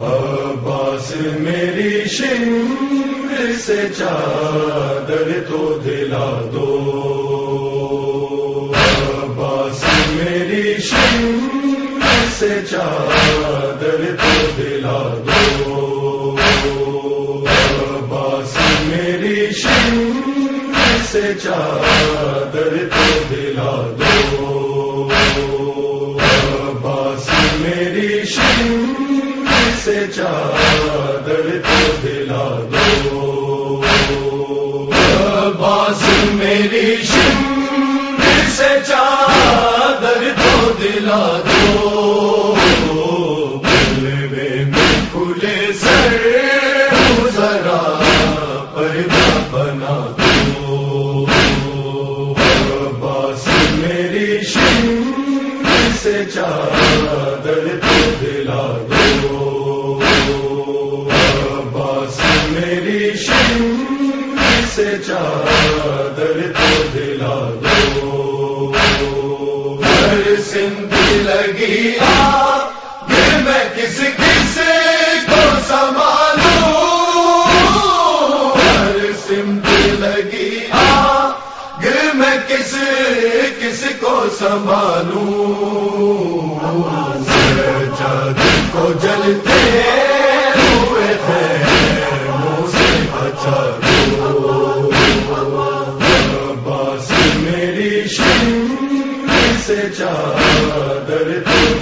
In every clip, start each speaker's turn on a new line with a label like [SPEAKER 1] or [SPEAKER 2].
[SPEAKER 1] عباس میری شمر سے چادر تو دلا دو۔ عباس میری شمر سے چادر تو دلا دو۔ عباس میری شمر سے چادر تو دلا دو۔ چادر تو دلا دو۔ میں کھلے سر ذرا پیدا بنا دو۔ باس میری شم سے چادر تو دلا دو۔ میری شم سے چادر ہر سندھ لگی میں کس کس کو سنبھالوں؟ ہر سمت لگی گر میں کس کس کو سنبھالوں؟ کو جلتے ہوئے تھے میری سے چادر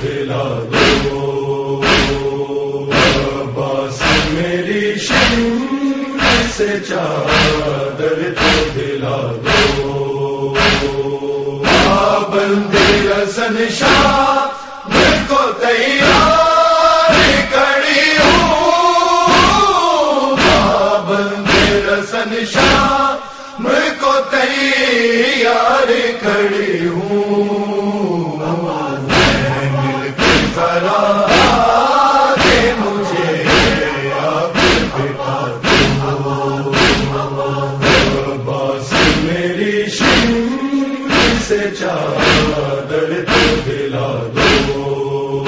[SPEAKER 1] دلا دو۔ باس میری شم سے چادر دلا دو۔ بندے رسن شاہ سے چادر تو دلا دو۔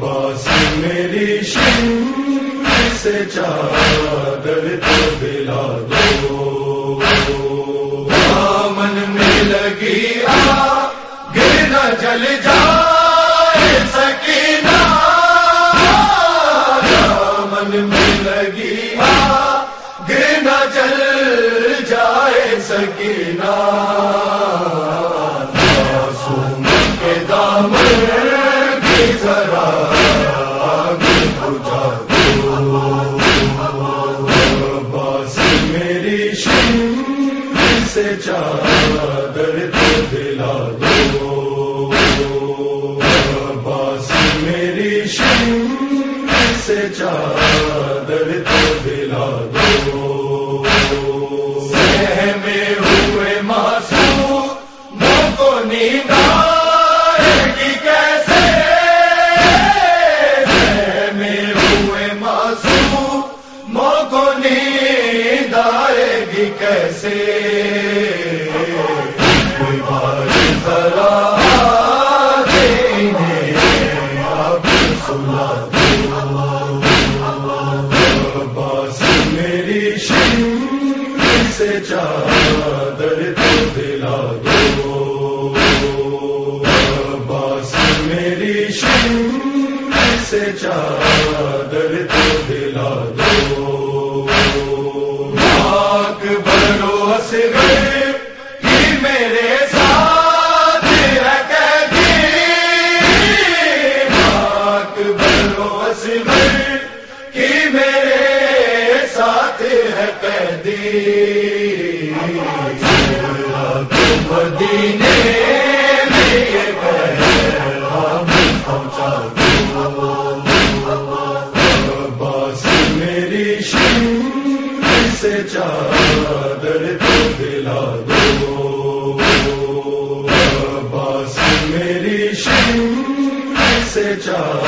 [SPEAKER 1] باس میری شم سے چادر دلا دو۔ من میں لگی گرنا جل جائے سکینہ۔ من میں لگی گرنا جل جائے سکینہ۔ سے جا آئے گی کیسے میری شم چادر تو دلا دو۔ باس میری شم سے چادر تو دلا دو۔ میرے ساتھ جی۔ کی میرے ساتھ ہے قیدی جی۔ مدینے سے چادر تو دلا دو۔ باس میری شم سے چادر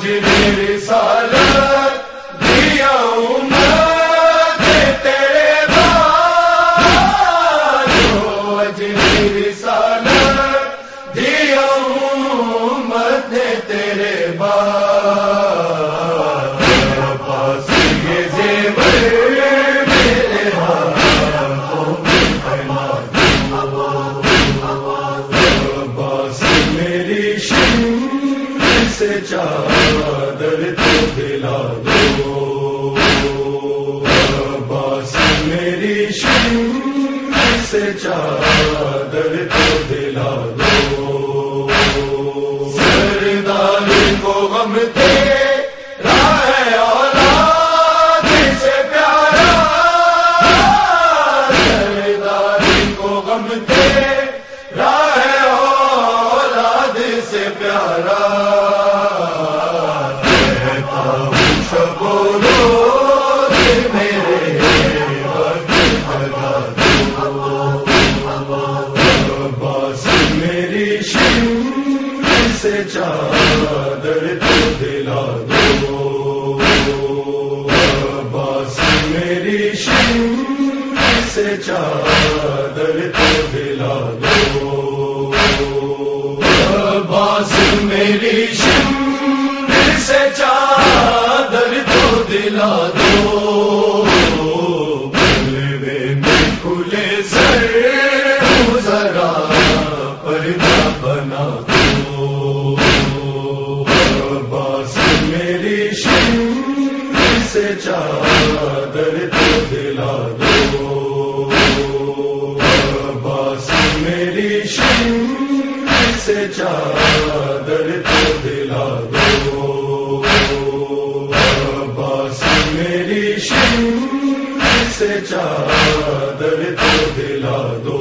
[SPEAKER 1] دیا تیرے دیا مت تیرے بار چادر دلا دو باس میری شم سے چادر دلا دو۔ چادر دلا دو باس میری شم سے چادر دلا دو باس میری شم سے چادر تو دلا دو سے چادر دلا دو باس میری شم سے چادر دلا دو باس میری شم سے چادر دلا دو